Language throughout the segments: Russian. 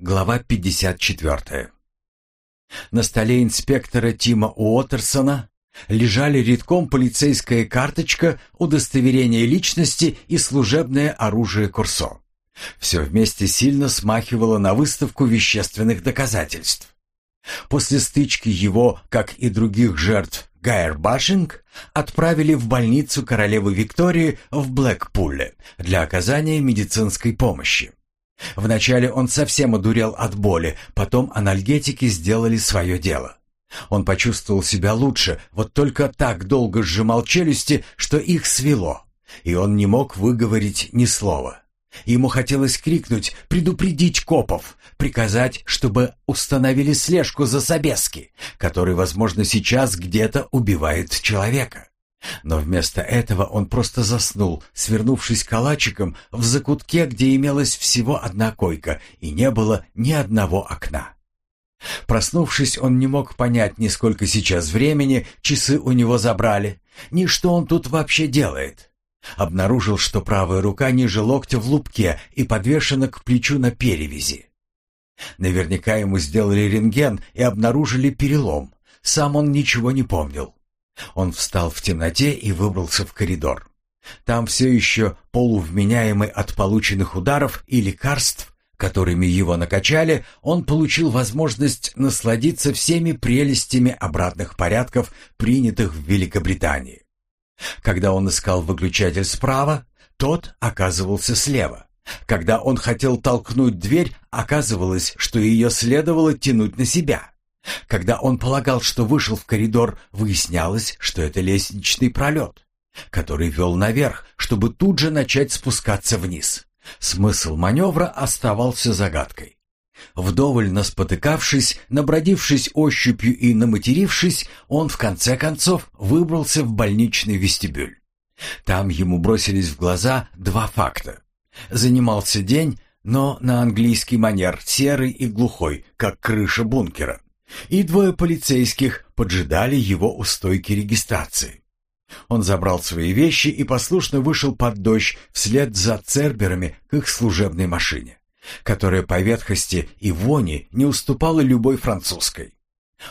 Глава 54. На столе инспектора Тима Уотерсона лежали редком полицейская карточка, удостоверение личности и служебное оружие Курсо. Все вместе сильно смахивало на выставку вещественных доказательств. После стычки его, как и других жертв Гайер-Башинг, отправили в больницу королевы Виктории в Блэкпуле для оказания медицинской помощи. Вначале он совсем одурел от боли, потом анальгетики сделали свое дело. Он почувствовал себя лучше, вот только так долго сжимал челюсти, что их свело, и он не мог выговорить ни слова. Ему хотелось крикнуть, предупредить копов, приказать, чтобы установили слежку за Собески, который, возможно, сейчас где-то убивает человека. Но вместо этого он просто заснул, свернувшись калачиком в закутке, где имелась всего одна койка и не было ни одного окна. Проснувшись, он не мог понять ни сколько сейчас времени, часы у него забрали, ни что он тут вообще делает. Обнаружил, что правая рука ниже локтя в лупке и подвешена к плечу на перевязи. Наверняка ему сделали рентген и обнаружили перелом. Сам он ничего не помнил. Он встал в темноте и выбрался в коридор. Там все еще полувменяемый от полученных ударов и лекарств, которыми его накачали, он получил возможность насладиться всеми прелестями обратных порядков, принятых в Великобритании. Когда он искал выключатель справа, тот оказывался слева. Когда он хотел толкнуть дверь, оказывалось, что ее следовало тянуть на себя. Когда он полагал, что вышел в коридор, выяснялось, что это лестничный пролет, который вел наверх, чтобы тут же начать спускаться вниз. Смысл маневра оставался загадкой. Вдоволь наспотыкавшись, набродившись ощупью и наматерившись, он в конце концов выбрался в больничный вестибюль. Там ему бросились в глаза два факта. Занимался день, но на английский манер, серый и глухой, как крыша бункера и двое полицейских поджидали его у стойки регистрации. Он забрал свои вещи и послушно вышел под дождь вслед за церберами к их служебной машине, которая по ветхости и вони не уступала любой французской.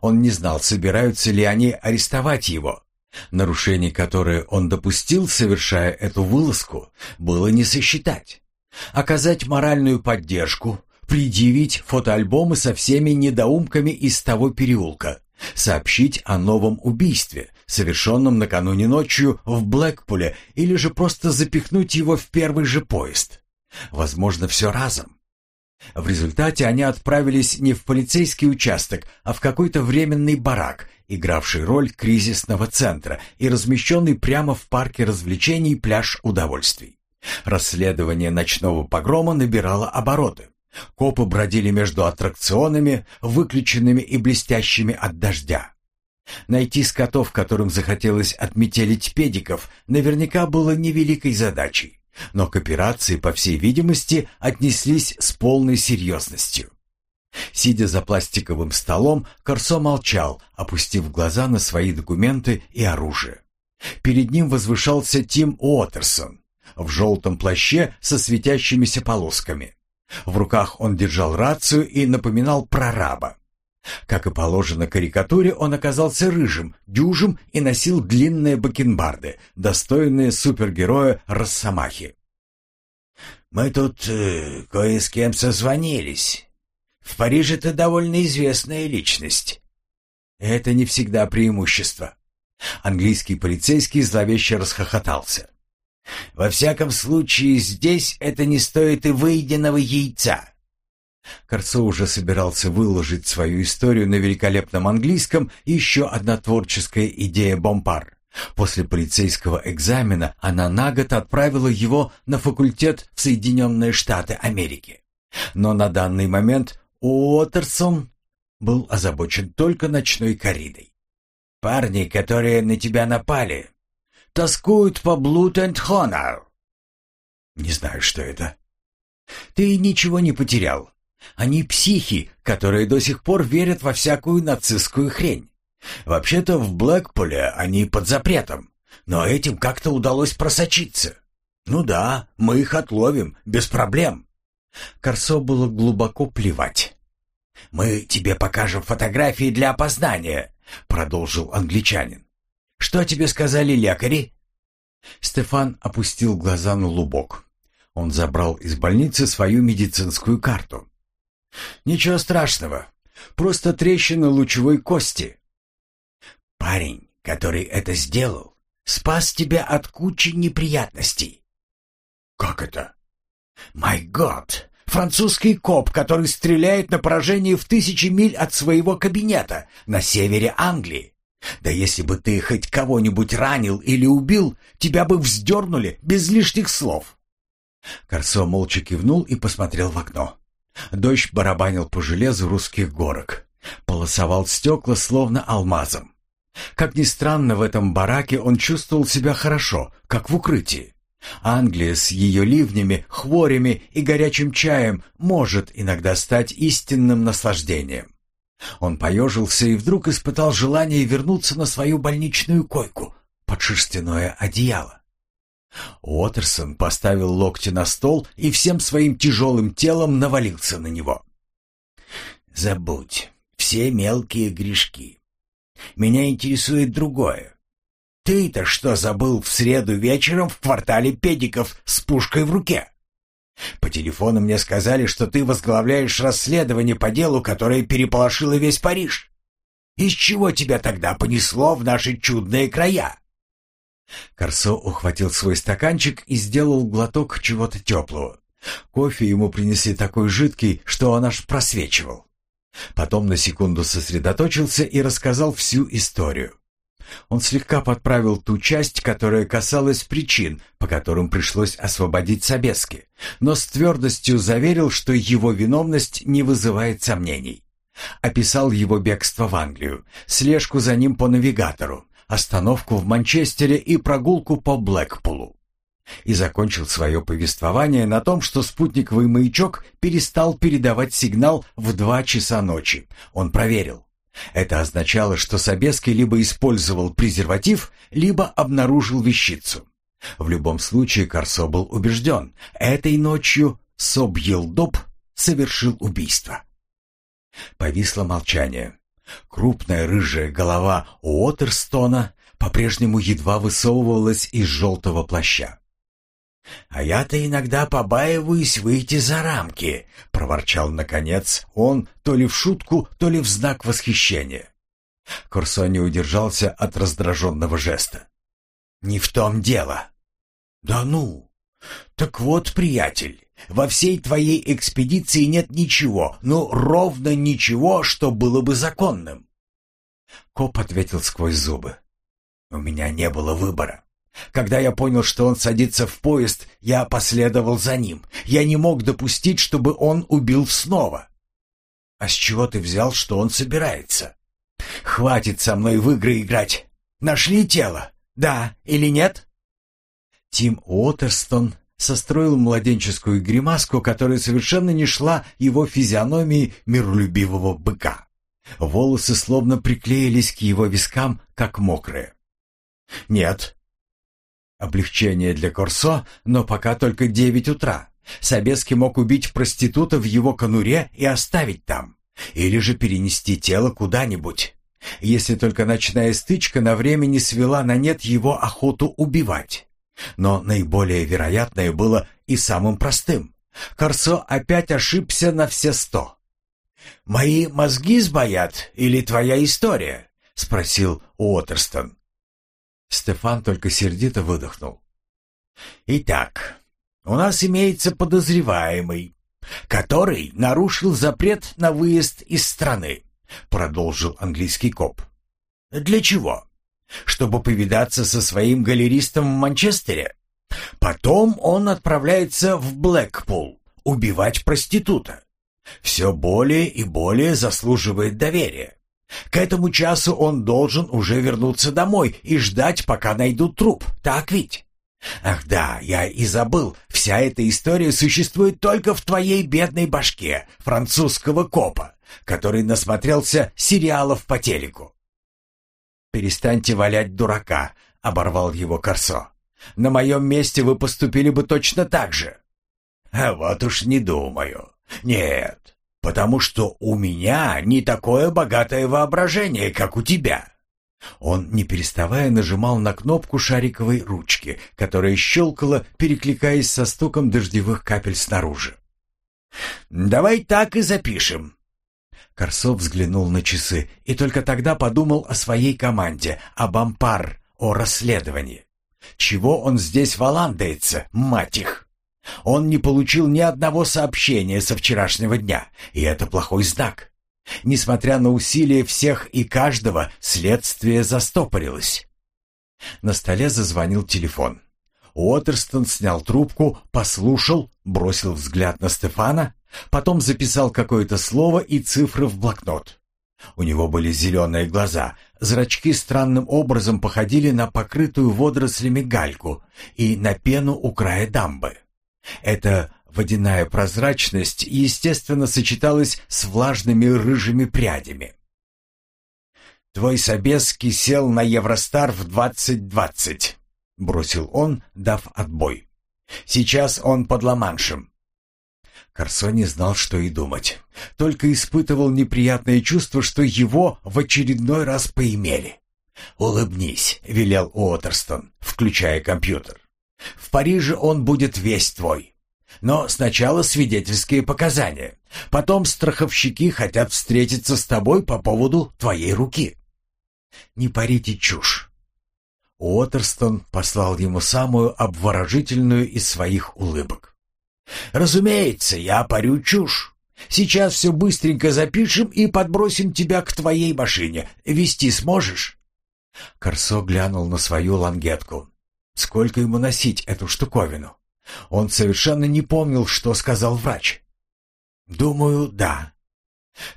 Он не знал, собираются ли они арестовать его. Нарушений, которые он допустил, совершая эту вылазку, было не сосчитать. Оказать моральную поддержку, предъявить фотоальбомы со всеми недоумками из того переулка, сообщить о новом убийстве, совершенном накануне ночью в Блэкпуле, или же просто запихнуть его в первый же поезд. Возможно, все разом. В результате они отправились не в полицейский участок, а в какой-то временный барак, игравший роль кризисного центра и размещенный прямо в парке развлечений пляж удовольствий. Расследование ночного погрома набирало обороты. Копы бродили между аттракционами, выключенными и блестящими от дождя. Найти скотов, которым захотелось отметелить педиков, наверняка было невеликой задачей, но к операции, по всей видимости, отнеслись с полной серьезностью. Сидя за пластиковым столом, Корсо молчал, опустив глаза на свои документы и оружие. Перед ним возвышался Тим Уотерсон в желтом плаще со светящимися полосками. В руках он держал рацию и напоминал прораба. Как и положено карикатуре, он оказался рыжим, дюжим и носил длинные бакенбарды, достойные супергероя Росомахи. «Мы тут э, кое с кем созвонились. В Париже ты довольно известная личность. Это не всегда преимущество». Английский полицейский зловеще расхохотался. Во всяком случае, здесь это не стоит и выеденного яйца. Корцо уже собирался выложить свою историю на великолепном английском и еще одна творческая идея Бомпар. После полицейского экзамена она на год отправила его на факультет в Соединенные Штаты Америки. Но на данный момент Уотерсон был озабочен только ночной коридой. «Парни, которые на тебя напали, тоскуют по Blood and Honor. Не знаю, что это. Ты ничего не потерял. Они психи, которые до сих пор верят во всякую нацистскую хрень. Вообще-то в Блэкпуле они под запретом, но этим как-то удалось просочиться. Ну да, мы их отловим, без проблем. Корсо было глубоко плевать. «Мы тебе покажем фотографии для опознания», — продолжил англичанин. «Что тебе сказали лекари?» Стефан опустил глаза на лубок. Он забрал из больницы свою медицинскую карту. «Ничего страшного. Просто трещина лучевой кости». «Парень, который это сделал, спас тебя от кучи неприятностей». «Как это?» «Май год! Французский коп, который стреляет на поражение в тысячи миль от своего кабинета на севере Англии. Да если бы ты хоть кого-нибудь ранил или убил, тебя бы вздернули без лишних слов. Корсо молча кивнул и посмотрел в окно. Дождь барабанил по железу русских горок. Полосовал стекла словно алмазом. Как ни странно, в этом бараке он чувствовал себя хорошо, как в укрытии. Англия с ее ливнями, хворями и горячим чаем может иногда стать истинным наслаждением. Он поежился и вдруг испытал желание вернуться на свою больничную койку под шерстяное одеяло. Уотерсон поставил локти на стол и всем своим тяжелым телом навалился на него. «Забудь все мелкие грешки. Меня интересует другое. Ты-то что забыл в среду вечером в квартале педиков с пушкой в руке? По телефону мне сказали, что ты возглавляешь расследование по делу, которое переполошило весь Париж. Из чего тебя тогда понесло в наши чудные края?» Корсо ухватил свой стаканчик и сделал глоток чего-то теплого. Кофе ему принесли такой жидкий, что он аж просвечивал. Потом на секунду сосредоточился и рассказал всю историю. Он слегка подправил ту часть, которая касалась причин, по которым пришлось освободить Собески, но с твердостью заверил, что его виновность не вызывает сомнений. Описал его бегство в Англию, слежку за ним по навигатору, остановку в Манчестере и прогулку по Блэкпулу. И закончил свое повествование на том, что спутниковый маячок перестал передавать сигнал в два часа ночи. Он проверил. Это означало, что Собеский либо использовал презерватив, либо обнаружил вещицу. В любом случае Корсо был убежден, этой ночью Собьелдоп совершил убийство. Повисло молчание. Крупная рыжая голова Уотерстона по-прежнему едва высовывалась из желтого плаща. «А я-то иногда побаиваюсь выйти за рамки», — проворчал, наконец, он то ли в шутку, то ли в знак восхищения. Курсо не удержался от раздраженного жеста. «Не в том дело». «Да ну! Так вот, приятель, во всей твоей экспедиции нет ничего, ну, ровно ничего, что было бы законным». Коп ответил сквозь зубы. «У меня не было выбора. Когда я понял, что он садится в поезд, я последовал за ним. Я не мог допустить, чтобы он убил снова. А с чего ты взял, что он собирается? Хватит со мной в игры играть. Нашли тело? Да или нет? Тим Уотерстон состроил младенческую гримаску, которая совершенно не шла его физиономии миролюбивого быка. Волосы словно приклеились к его вискам, как мокрые. «Нет, Облегчение для Корсо, но пока только девять утра. Собеский мог убить проститута в его конуре и оставить там. Или же перенести тело куда-нибудь. Если только ночная стычка на время не свела на нет его охоту убивать. Но наиболее вероятное было и самым простым. Корсо опять ошибся на все сто. «Мои мозги сбоят или твоя история?» — спросил Уотерстон. Стефан только сердито выдохнул. «Итак, у нас имеется подозреваемый, который нарушил запрет на выезд из страны», продолжил английский коп. «Для чего? Чтобы повидаться со своим галеристом в Манчестере? Потом он отправляется в Блэкпул убивать проститута. Все более и более заслуживает доверия. К этому часу он должен уже вернуться домой и ждать, пока найдут труп. Так ведь? Ах да, я и забыл. Вся эта история существует только в твоей бедной башке французского копа, который насмотрелся сериалов по телеку. «Перестаньте валять дурака», — оборвал его Корсо. «На моем месте вы поступили бы точно так же». А вот уж не думаю. Нет, потому что у меня не такое богатое воображение, как у тебя. Он, не переставая, нажимал на кнопку шариковой ручки, которая щелкала, перекликаясь со стуком дождевых капель снаружи. «Давай так и запишем». Корсов взглянул на часы и только тогда подумал о своей команде, об Ампар, о расследовании. Чего он здесь валандается, мать их? Он не получил ни одного сообщения со вчерашнего дня, и это плохой знак. Несмотря на усилия всех и каждого, следствие застопорилось. На столе зазвонил телефон. Уотерстон снял трубку, послушал, бросил взгляд на Стефана, потом записал какое-то слово и цифры в блокнот. У него были зеленые глаза, зрачки странным образом походили на покрытую водорослями гальку и на пену у края дамбы. Эта водяная прозрачность естественно сочеталась с влажными рыжими прядями. «Твой Собеский сел на Евростар в 2020», — бросил он, дав отбой. «Сейчас он под Ла-Маншем». Корсо не знал, что и думать. Только испытывал неприятное чувство, что его в очередной раз поимели. «Улыбнись», — велел Уотерстон, включая компьютер. В Париже он будет весь твой. Но сначала свидетельские показания. Потом страховщики хотят встретиться с тобой по поводу твоей руки. Не парите чушь. Уотерстон послал ему самую обворожительную из своих улыбок. «Разумеется, я парю чушь. Сейчас все быстренько запишем и подбросим тебя к твоей машине. Вести сможешь?» Корсо глянул на свою лангетку. Сколько ему носить эту штуковину? Он совершенно не помнил, что сказал врач. «Думаю, да».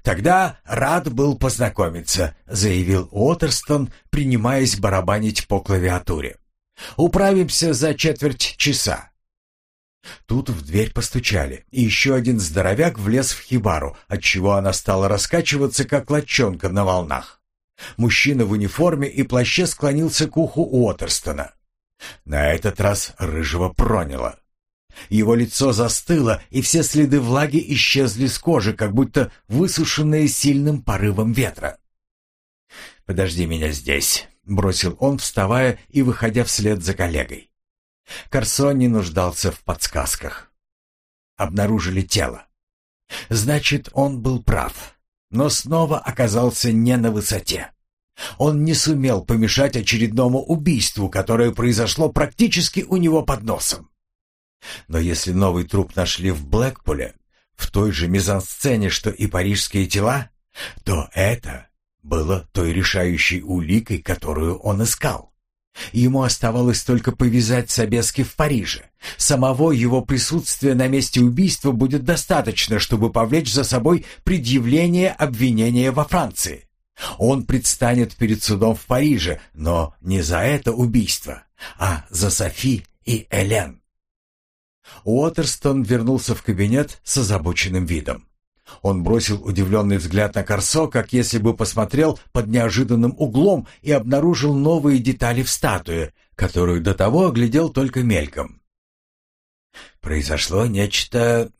«Тогда рад был познакомиться», — заявил Уотерстон, принимаясь барабанить по клавиатуре. «Управимся за четверть часа». Тут в дверь постучали, и еще один здоровяк влез в хибару, отчего она стала раскачиваться, как лодчонка на волнах. Мужчина в униформе и плаще склонился к уху Уотерстона. На этот раз рыжего проняло. Его лицо застыло, и все следы влаги исчезли с кожи, как будто высушенные сильным порывом ветра. «Подожди меня здесь», — бросил он, вставая и выходя вслед за коллегой. Корсон не нуждался в подсказках. Обнаружили тело. Значит, он был прав, но снова оказался не на высоте. Он не сумел помешать очередному убийству, которое произошло практически у него под носом. Но если новый труп нашли в Блэкпуле, в той же мизансцене, что и парижские тела, то это было той решающей уликой, которую он искал. Ему оставалось только повязать Собески в Париже. Самого его присутствия на месте убийства будет достаточно, чтобы повлечь за собой предъявление обвинения во Франции. Он предстанет перед судом в Париже, но не за это убийство, а за Софи и Элен. Уотерстон вернулся в кабинет с озабоченным видом. Он бросил удивленный взгляд на Корсо, как если бы посмотрел под неожиданным углом и обнаружил новые детали в статуе, которую до того оглядел только мельком. «Произошло нечто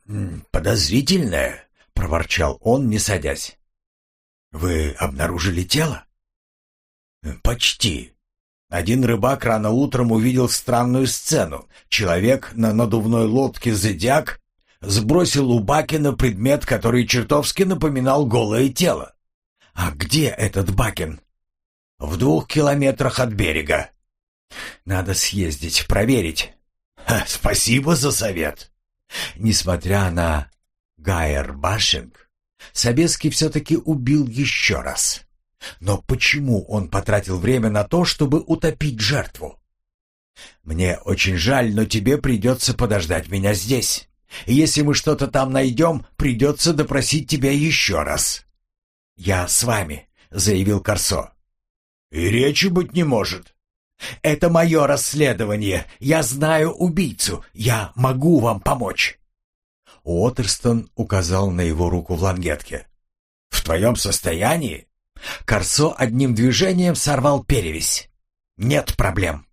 подозрительное», — проворчал он, не садясь. Вы обнаружили тело? Почти. Один рыбак рано утром увидел странную сцену. Человек на надувной лодке «Зодиак» сбросил у Бакина предмет, который чертовски напоминал голое тело. А где этот Бакин? В двух километрах от берега. Надо съездить, проверить. Ха, спасибо за совет. Несмотря на Гайер-башинг, Собеский все-таки убил еще раз. Но почему он потратил время на то, чтобы утопить жертву? «Мне очень жаль, но тебе придется подождать меня здесь. Если мы что-то там найдем, придется допросить тебя еще раз». «Я с вами», — заявил Корсо. «И речи быть не может». «Это мое расследование. Я знаю убийцу. Я могу вам помочь». Уотерстон указал на его руку в лангетке. «В твоем состоянии?» Корсо одним движением сорвал перевязь. «Нет проблем».